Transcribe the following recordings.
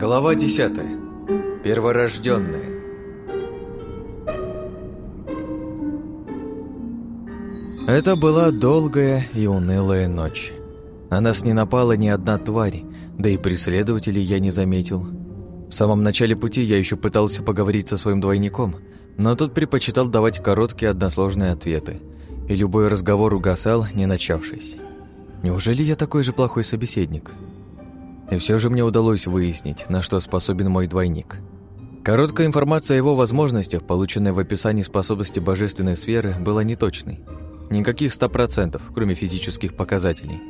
Глава 10. Перворожденные. Это была долгая и унылая ночь. На нас не напала ни одна тварь, да и преследователей я не заметил. В самом начале пути я еще пытался поговорить со своим двойником, но тот предпочитал давать короткие односложные ответы, и любой разговор угасал, не начавшись. Неужели я такой же плохой собеседник? И все же мне удалось выяснить, на что способен мой двойник. Короткая информация о его возможностях, полученная в описании способности божественной сферы, была неточной. Никаких 100%, кроме физических показателей.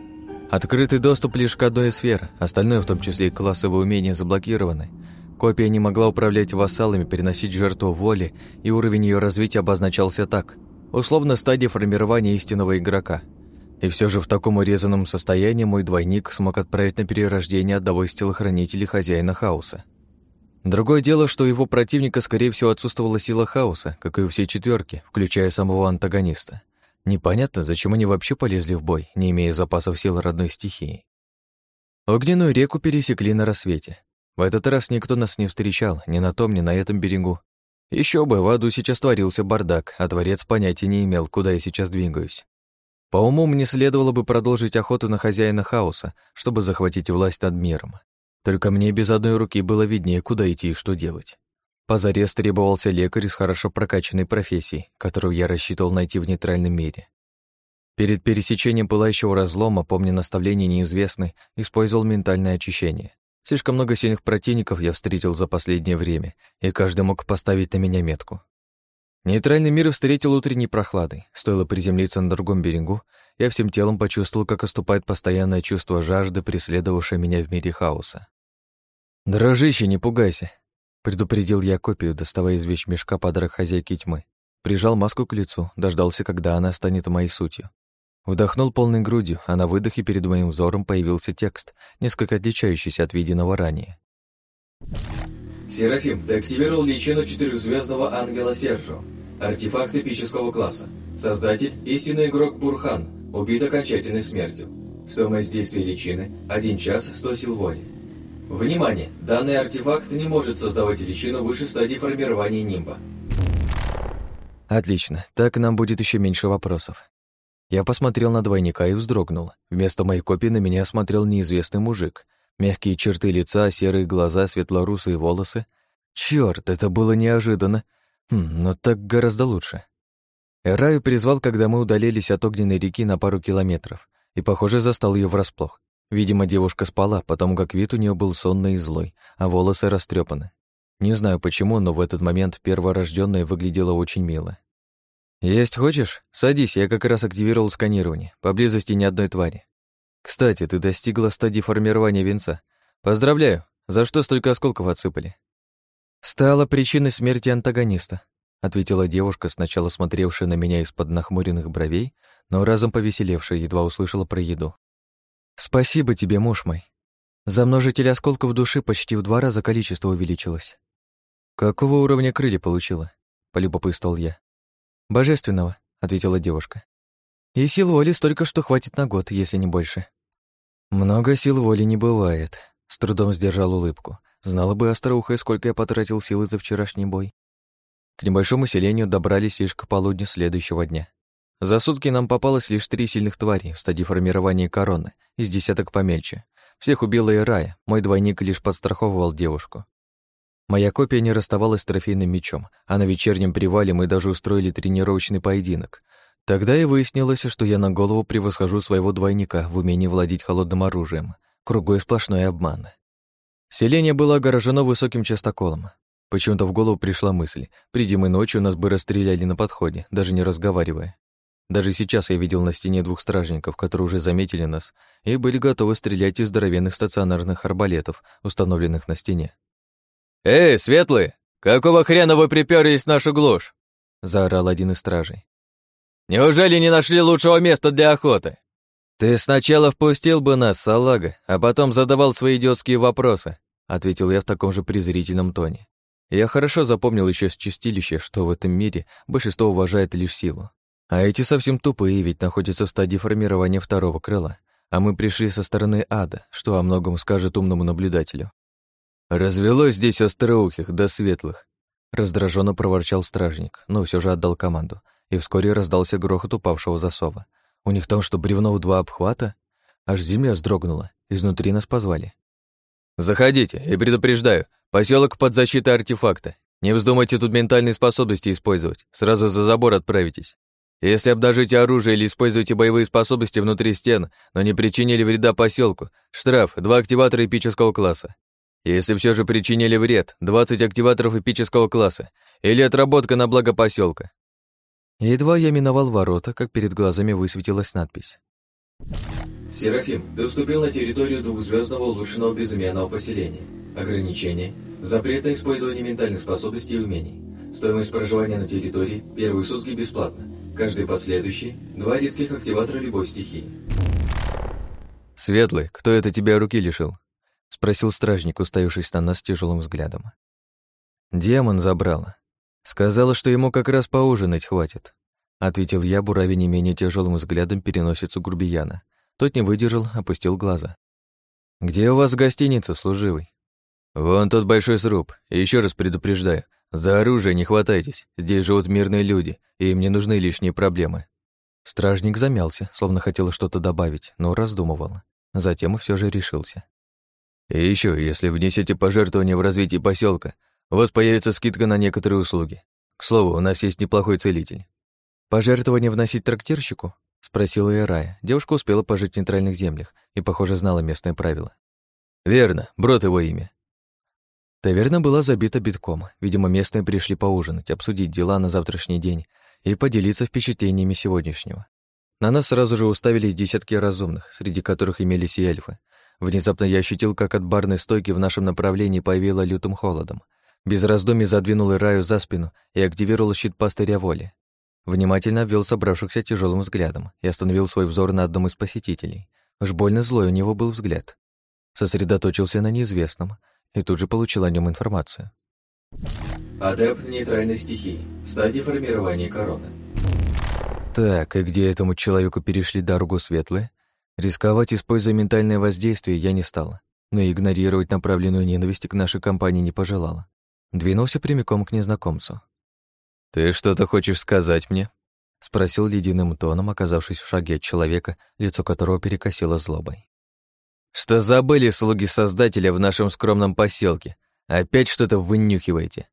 Открытый доступ лишь к одной сфере, остальное, в том числе и классовые умения, заблокированы. Копия не могла управлять вассалами, переносить жертву воли, и уровень ее развития обозначался так. Условно стадия формирования истинного игрока – и все же в таком урезанном состоянии мой двойник смог отправить на перерождение одного из телохранителей хозяина хаоса. Другое дело, что у его противника, скорее всего, отсутствовала сила хаоса, как и у всей четверки, включая самого антагониста. Непонятно, зачем они вообще полезли в бой, не имея запасов сил родной стихии. Огненную реку пересекли на рассвете. В этот раз никто нас не встречал, ни на том, ни на этом берегу. Еще бы, в аду сейчас творился бардак, а творец понятия не имел, куда я сейчас двигаюсь. По уму мне следовало бы продолжить охоту на хозяина хаоса, чтобы захватить власть над миром. Только мне без одной руки было виднее, куда идти и что делать. Позарез требовался лекарь с хорошо прокачанной профессией, которую я рассчитывал найти в нейтральном мире. Перед пересечением пылающего разлома, помня наставление неизвестный, использовал ментальное очищение. Слишком много сильных противников я встретил за последнее время, и каждый мог поставить на меня метку. Нейтральный мир встретил утренней прохладой. Стоило приземлиться на другом берегу, я всем телом почувствовал, как оступает постоянное чувство жажды, преследовавшее меня в мире хаоса. «Дрожище, не пугайся», — предупредил я копию, доставая из вещмешка подарок хозяйки тьмы. Прижал маску к лицу, дождался, когда она станет моей сутью. Вдохнул полной грудью, а на выдохе перед моим взором появился текст, несколько отличающийся от виденного ранее. Серафим, ты активировал личину четырехзвездного ангела Сержо. Артефакт эпического класса. Создатель – истинный игрок Бурхан, убит окончательной смертью. Стоимость действия личины – 1 час 100 сил воли. Внимание! Данный артефакт не может создавать личину выше стадии формирования нимба. Отлично, так нам будет еще меньше вопросов. Я посмотрел на двойника и вздрогнул. Вместо моей копии на меня смотрел неизвестный мужик – Мягкие черты лица, серые глаза, светлорусые волосы. Черт, это было неожиданно. Хм, но так гораздо лучше. Эраю призвал, когда мы удалились от огненной реки на пару километров, и, похоже, застал ее врасплох. Видимо, девушка спала, потому как вид у нее был сонный и злой, а волосы растрепаны. Не знаю почему, но в этот момент перворожденная выглядела очень мило. «Есть хочешь? Садись, я как раз активировал сканирование. Поблизости ни одной твари. Кстати, ты достигла стадии формирования венца. Поздравляю. За что столько осколков отсыпали? Стала причиной смерти антагониста, ответила девушка, сначала смотревшая на меня из-под нахмуренных бровей, но разом повеселевшая, едва услышала про еду. Спасибо тебе, муж мой. За множитель осколков души почти в два раза количество увеличилось. Какого уровня крылья получила? полюбопытствовал я. Божественного, ответила девушка. И сил воли столько, что хватит на год, если не больше. Много сил воли не бывает. С трудом сдержал улыбку. Знала бы остроухая, сколько я потратил силы за вчерашний бой. К небольшому селению добрались лишь к полудню следующего дня. За сутки нам попалось лишь три сильных твари в стадии формирования короны, из десяток помельче. Всех убила и Рая, мой двойник лишь подстраховывал девушку. Моя копия не расставалась с трофейным мечом, а на вечернем привале мы даже устроили тренировочный поединок, Тогда и выяснилось, что я на голову превосхожу своего двойника в умении владеть холодным оружием. Кругой сплошной обман. Селение было огорожено высоким частоколом. Почему-то в голову пришла мысль, приди мы ночью, нас бы расстреляли на подходе, даже не разговаривая. Даже сейчас я видел на стене двух стражников, которые уже заметили нас и были готовы стрелять из здоровенных стационарных арбалетов, установленных на стене. «Эй, светлые! Какого хрена вы припёрлись в нашу глушь?» — заорал один из стражей. Неужели не нашли лучшего места для охоты? Ты сначала впустил бы нас, салага, а потом задавал свои идиотские вопросы, ответил я в таком же презрительном тоне. Я хорошо запомнил еще с чистилища, что в этом мире большинство уважает лишь силу. А эти совсем тупые, ведь находятся в стадии формирования второго крыла. А мы пришли со стороны ада, что о многом скажет умному наблюдателю. Развелось здесь остроухих да светлых. Раздраженно проворчал стражник, но все же отдал команду, и вскоре раздался грохот упавшего засова. У них там что, бревно в два обхвата? Аж земля вздрогнула, изнутри нас позвали. «Заходите, и предупреждаю, поселок под защитой артефакта. Не вздумайте тут ментальные способности использовать, сразу за забор отправитесь. Если обнажите оружие или используете боевые способности внутри стен, но не причинили вреда поселку, штраф – два активатора эпического класса. Если все же причинили вред, 20 активаторов эпического класса или отработка на благо поселка. Едва я миновал ворота, как перед глазами высветилась надпись. Серафим, ты вступил на территорию двухзвездного улучшенного безымянного поселения. Ограничение. Запрет на использование ментальных способностей и умений. Стоимость проживания на территории – первые сутки бесплатно. Каждый последующий – два редких активатора любой стихии. Светлый, кто это тебя руки лишил? — спросил стражник, уставившись на нас тяжелым взглядом. «Демон забрала. Сказала, что ему как раз поужинать хватит», — ответил я, буравя не менее тяжелым взглядом переносицу грубияна. Тот не выдержал, опустил глаза. «Где у вас гостиница, служивый?» «Вон тот большой сруб. Еще раз предупреждаю, за оружие не хватайтесь. Здесь живут мирные люди, и им не нужны лишние проблемы». Стражник замялся, словно хотел что-то добавить, но раздумывал. Затем все же решился. И еще, если внесете пожертвование в развитие поселка, у вас появится скидка на некоторые услуги. К слову, у нас есть неплохой целитель. Пожертвование вносить трактирщику? Спросила я Рая. Девушка успела пожить в нейтральных землях и, похоже, знала местные правила. Верно, Брод его имя. Таверна была забита битком. Видимо, местные пришли поужинать, обсудить дела на завтрашний день и поделиться впечатлениями сегодняшнего. На нас сразу же уставились десятки разумных, среди которых имелись и эльфы. Внезапно я ощутил, как от барной стойки в нашем направлении появило лютым холодом. Без раздумий задвинул Ираю за спину и активировал щит пастыря воли. Внимательно обвел собравшихся тяжелым взглядом и остановил свой взор на одном из посетителей. Уж больно злой у него был взгляд. Сосредоточился на неизвестном и тут же получил о нем информацию. Адепт нейтральной стихии. В стадии формирования короны. Так, и где этому человеку перешли дорогу светлые? Рисковать, используя ментальное воздействие, я не стала, но игнорировать направленную ненависть к нашей компании не пожелала. Двинулся прямиком к незнакомцу. «Ты что-то хочешь сказать мне?» — спросил ледяным тоном, оказавшись в шаге от человека, лицо которого перекосило злобой. «Что забыли слуги Создателя в нашем скромном поселке? Опять что-то вынюхиваете?»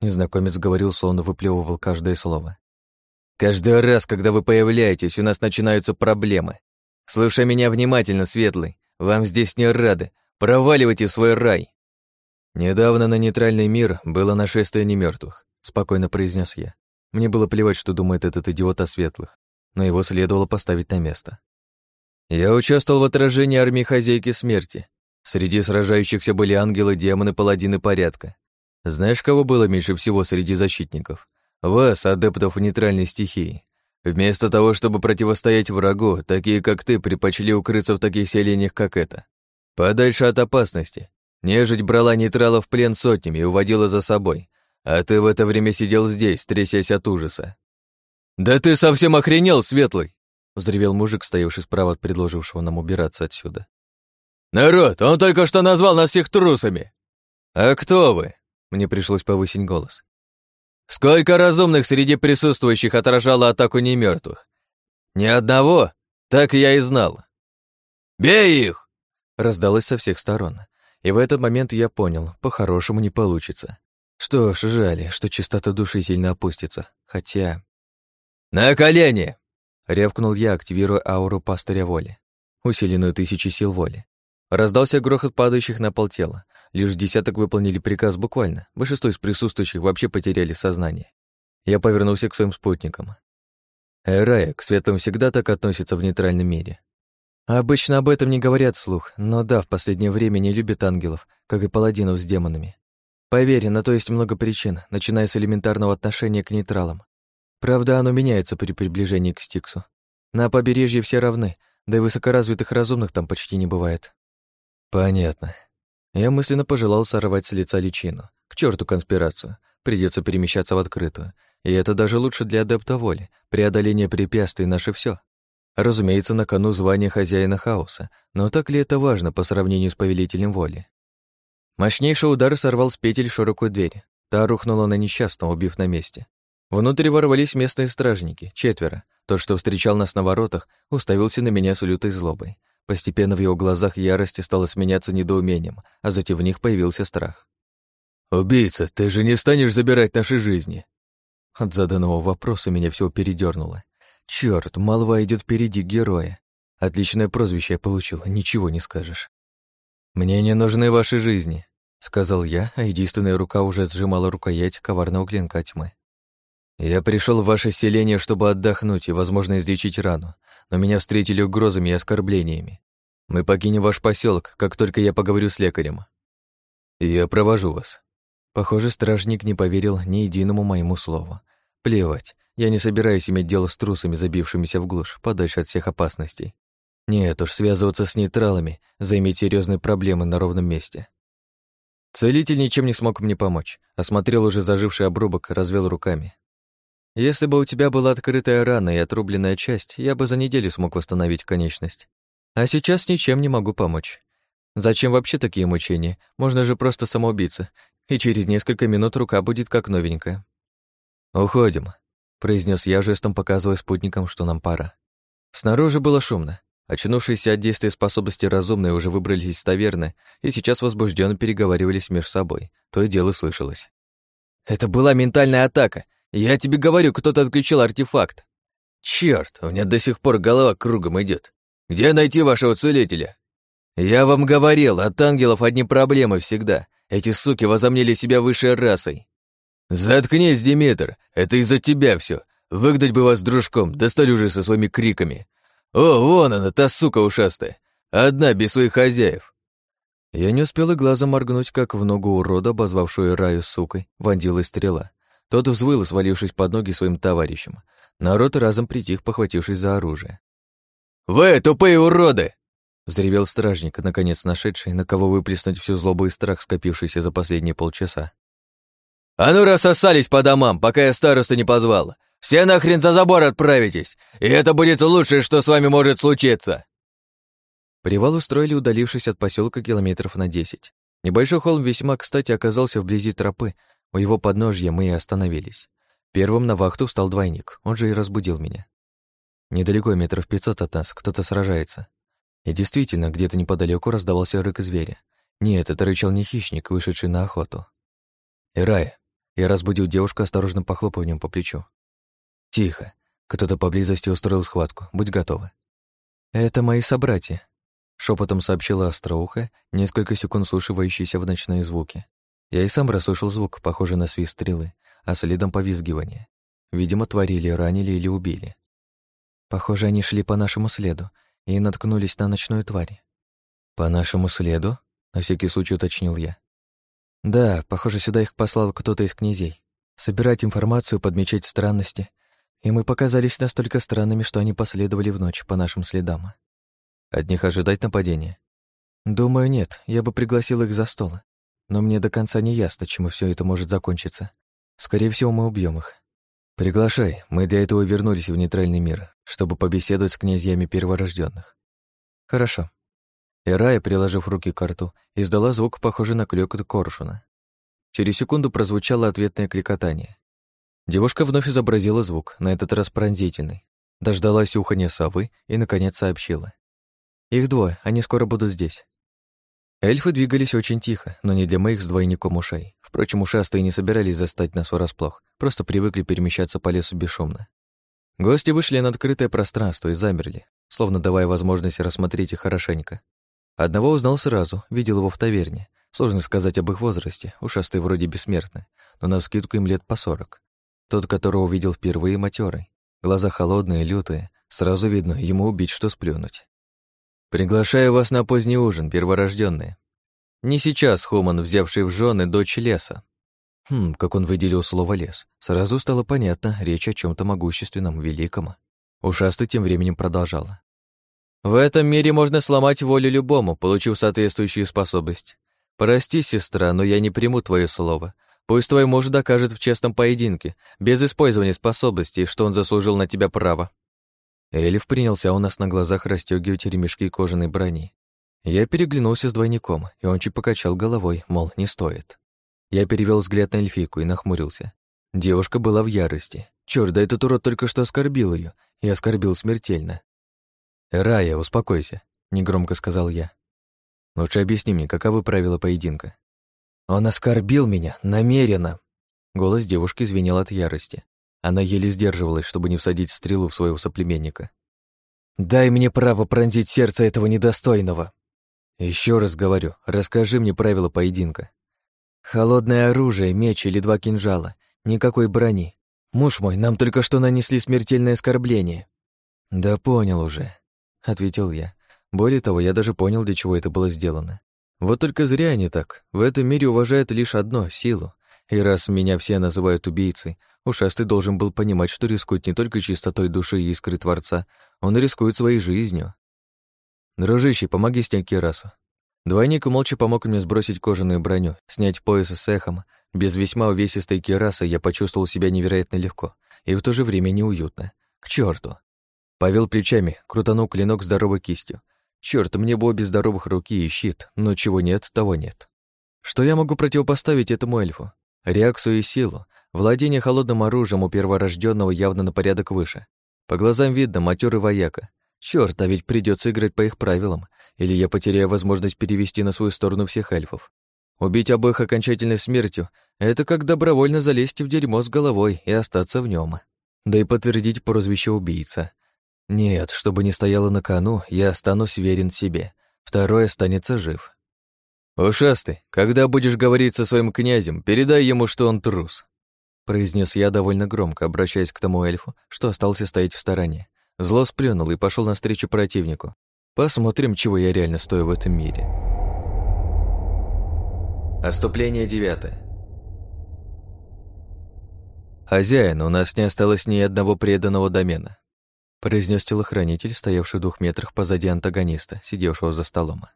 Незнакомец говорил, словно выплевывал каждое слово. «Каждый раз, когда вы появляетесь, у нас начинаются проблемы. Слушай меня внимательно, Светлый. Вам здесь не рады. Проваливайте в свой рай. Недавно на нейтральный мир было нашествие немертвых, спокойно произнес я. Мне было плевать, что думает этот идиот о светлых, но его следовало поставить на место. Я участвовал в отражении армии хозяйки смерти. Среди сражающихся были ангелы, демоны, паладины порядка. Знаешь, кого было меньше всего среди защитников? Вас, адептов нейтральной стихии. Вместо того, чтобы противостоять врагу, такие как ты предпочли укрыться в таких селениях, как это. Подальше от опасности. Нежить брала нейтрала в плен сотнями и уводила за собой, а ты в это время сидел здесь, трясясь от ужаса. «Да ты совсем охренел, Светлый!» — взревел мужик, стоявший справа от предложившего нам убираться отсюда. «Народ, он только что назвал нас всех трусами!» «А кто вы?» — мне пришлось повысить голос. Сколько разумных среди присутствующих отражало атаку немертвых? Ни одного? Так я и знал. «Бей их!» раздалось со всех сторон. И в этот момент я понял, по-хорошему не получится. Что ж, жаль, что чистота души сильно опустится. Хотя... «На колени!» — рявкнул я, активируя ауру пастыря воли, усиленную тысячей сил воли. Раздался грохот падающих на пол тела. Лишь десяток выполнили приказ буквально. Большинство из присутствующих вообще потеряли сознание. Я повернулся к своим спутникам. Эрая к светлым всегда так относится в нейтральном мире. Обычно об этом не говорят вслух, но да, в последнее время не любят ангелов, как и паладинов с демонами. Поверь, на то есть много причин, начиная с элементарного отношения к нейтралам. Правда, оно меняется при приближении к Стиксу. На побережье все равны, да и высокоразвитых разумных там почти не бывает. Понятно. Я мысленно пожелал сорвать с лица личину. К черту конспирацию. Придется перемещаться в открытую. И это даже лучше для адепта воли. Преодоление препятствий — наше все. Разумеется, на кону звание хозяина хаоса. Но так ли это важно по сравнению с повелителем воли? Мощнейший удар сорвал с петель широкую дверь. Та рухнула на несчастного, убив на месте. Внутрь ворвались местные стражники, четверо. Тот, что встречал нас на воротах, уставился на меня с лютой злобой. Постепенно в его глазах ярости стало сменяться недоумением, а затем в них появился страх. «Убийца, ты же не станешь забирать наши жизни?» От заданного вопроса меня все передернуло. Черт, молва идет впереди героя. Отличное прозвище я получила, ничего не скажешь. «Мне не нужны ваши жизни», — сказал я, а единственная рука уже сжимала рукоять коварного клинка тьмы. «Я пришел в ваше селение, чтобы отдохнуть и, возможно, излечить рану, но меня встретили угрозами и оскорблениями. Мы покинем ваш поселок, как только я поговорю с лекарем. Я провожу вас». Похоже, стражник не поверил ни единому моему слову. Плевать, я не собираюсь иметь дело с трусами, забившимися в глушь, подальше от всех опасностей. Нет уж, связываться с нейтралами, заиметь серьезные проблемы на ровном месте. Целитель ничем не смог мне помочь. Осмотрел уже заживший обрубок, развел руками. Если бы у тебя была открытая рана и отрубленная часть, я бы за неделю смог восстановить конечность. А сейчас ничем не могу помочь. Зачем вообще такие мучения? Можно же просто самоубиться, и через несколько минут рука будет как новенькая. «Уходим», — произнес я, жестом показывая спутникам, что нам пора. Снаружи было шумно. Очнувшиеся от действия способности разумные уже выбрались из таверны и сейчас возбужденно переговаривались между собой. То и дело слышалось. «Это была ментальная атака. Я тебе говорю, кто-то отключил артефакт». «Чёрт, у меня до сих пор голова кругом идет. Где найти вашего целителя?» «Я вам говорил, от ангелов одни проблемы всегда. Эти суки возомнили себя высшей расой. Заткнись, Димитр, это из-за тебя все. Выгнать бы вас дружком, достали уже со своими криками. О, вон она, та сука ушастая. Одна, без своих хозяев. Я не успел и глазом моргнуть, как в ногу урода, обозвавшую Раю сукой, вонзилась стрела. Тот взвыл, свалившись под ноги своим товарищам. Народ разом притих, похватившись за оружие. «Вы, тупые уроды!» Взревел стражник, наконец нашедший, на кого выплеснуть всю злобу и страх, скопившийся за последние полчаса. «А ну рассосались по домам, пока я старосту не позвал! Все нахрен за забор отправитесь, и это будет лучшее, что с вами может случиться!» Привал устроили, удалившись от поселка километров на десять. Небольшой холм весьма, кстати, оказался вблизи тропы, у его подножья мы и остановились. Первым на вахту встал двойник, он же и разбудил меня. Недалеко, метров пятьсот от нас, кто-то сражается. И действительно, где-то неподалеку раздавался рык зверя. Нет, это рычал не хищник, вышедший на охоту. «Ирая!» Я разбудил девушку осторожным похлопыванием по плечу. «Тихо. Кто-то поблизости устроил схватку. Будь готова». «Это мои собратья», — шепотом сообщила остроуха, несколько секунд слушающиеся в ночные звуки. Я и сам расслышал звук, похожий на свист стрелы, а следом повизгивание. Видимо, творили, ранили или убили. Похоже, они шли по нашему следу, и наткнулись на ночную тварь. «По нашему следу?» — на всякий случай уточнил я. «Да, похоже, сюда их послал кто-то из князей. Собирать информацию, подмечать странности. И мы показались настолько странными, что они последовали в ночь по нашим следам. От них ожидать нападения? Думаю, нет, я бы пригласил их за стол. Но мне до конца не ясно, чему все это может закончиться. Скорее всего, мы убьем их. Приглашай, мы для этого вернулись в нейтральный мир, чтобы побеседовать с князьями перворожденных. Хорошо. Ирая, приложив руки к рту, издала звук, похожий на клёкот коршуна. Через секунду прозвучало ответное кликотание. Девушка вновь изобразила звук, на этот раз пронзительный. Дождалась уханья совы и, наконец, сообщила. «Их двое, они скоро будут здесь». Эльфы двигались очень тихо, но не для моих с двойником ушей. Впрочем, ушастые не собирались застать нас врасплох, просто привыкли перемещаться по лесу бесшумно. Гости вышли на открытое пространство и замерли, словно давая возможность рассмотреть их хорошенько. Одного узнал сразу, видел его в таверне. Сложно сказать об их возрасте, ушастые вроде бессмертны, но навскидку им лет по сорок. Тот, которого увидел впервые, матерый. Глаза холодные, лютые, сразу видно, ему убить, что сплюнуть. «Приглашаю вас на поздний ужин, перворожденные. Не сейчас Хуман, взявший в жены дочь леса». Хм, как он выделил слово «лес». Сразу стало понятно, речь о чем то могущественном, великом. Ушастый тем временем продолжала. «В этом мире можно сломать волю любому, получив соответствующую способность. Прости, сестра, но я не приму твое слово. Пусть твой муж докажет в честном поединке, без использования способностей, что он заслужил на тебя право». Эльф принялся у нас на глазах расстегивать ремешки кожаной брони. Я переглянулся с двойником, и он чуть покачал головой, мол, не стоит. Я перевел взгляд на эльфийку и нахмурился. Девушка была в ярости. Чёрт, да этот урод только что оскорбил ее, и оскорбил смертельно. «Рая, успокойся», — негромко сказал я. «Лучше объясни мне, каковы правила поединка». «Он оскорбил меня, намеренно!» Голос девушки звенел от ярости. Она еле сдерживалась, чтобы не всадить стрелу в своего соплеменника. «Дай мне право пронзить сердце этого недостойного!» Еще раз говорю, расскажи мне правила поединка. Холодное оружие, меч или два кинжала. Никакой брони. Муж мой, нам только что нанесли смертельное оскорбление. Да понял уже, ответил я. Более того, я даже понял, для чего это было сделано. Вот только зря они так. В этом мире уважают лишь одно — силу. И раз меня все называют убийцей, ушастый должен был понимать, что рискует не только чистотой души и искры Творца, он рискует своей жизнью. «Дружище, помоги снять кирасу». Двойник молча помог мне сбросить кожаную броню, снять пояс с эхом. Без весьма увесистой кирасы я почувствовал себя невероятно легко и в то же время неуютно. К черту! Повел плечами, крутанул клинок здоровой кистью. Черт, мне бы обе здоровых руки и щит, но чего нет, того нет. Что я могу противопоставить этому эльфу? Реакцию и силу. Владение холодным оружием у перворожденного явно на порядок выше. По глазам видно, матерый вояка. Черт, а ведь придется играть по их правилам, или я потеряю возможность перевести на свою сторону всех эльфов. Убить обоих окончательной смертью — это как добровольно залезть в дерьмо с головой и остаться в нем. Да и подтвердить прозвище убийца. Нет, чтобы не стояло на кону, я останусь верен себе. Второй останется жив. «Ушастый, когда будешь говорить со своим князем, передай ему, что он трус», произнес я довольно громко, обращаясь к тому эльфу, что остался стоять в стороне. Зло сплюнул и пошел навстречу противнику. Посмотрим, чего я реально стою в этом мире. Оступление девятое. «Хозяин, у нас не осталось ни одного преданного домена», произнес телохранитель, стоявший в двух метрах позади антагониста, сидевшего за столом.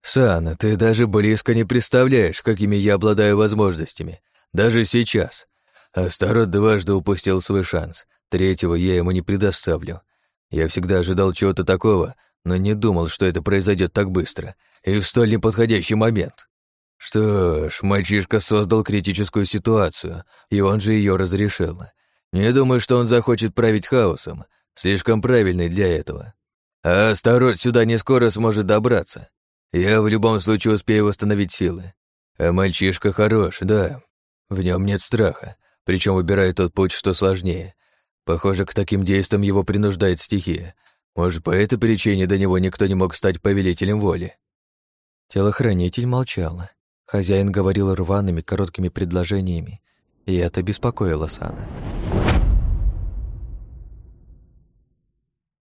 «Сана, ты даже близко не представляешь, какими я обладаю возможностями. Даже сейчас. Астарот дважды упустил свой шанс. Третьего я ему не предоставлю. Я всегда ожидал чего-то такого, но не думал, что это произойдет так быстро и в столь неподходящий момент. Что ж, мальчишка создал критическую ситуацию, и он же ее разрешил. Не думаю, что он захочет править хаосом, слишком правильный для этого. А Старот сюда не скоро сможет добраться. Я в любом случае успею восстановить силы. А мальчишка хорош, да. В нем нет страха, причем выбирает тот путь, что сложнее. Похоже, к таким действиям его принуждает стихия. Может, по этой причине до него никто не мог стать повелителем воли. Телохранитель молчал. Хозяин говорил рваными, короткими предложениями, и это беспокоило Сана.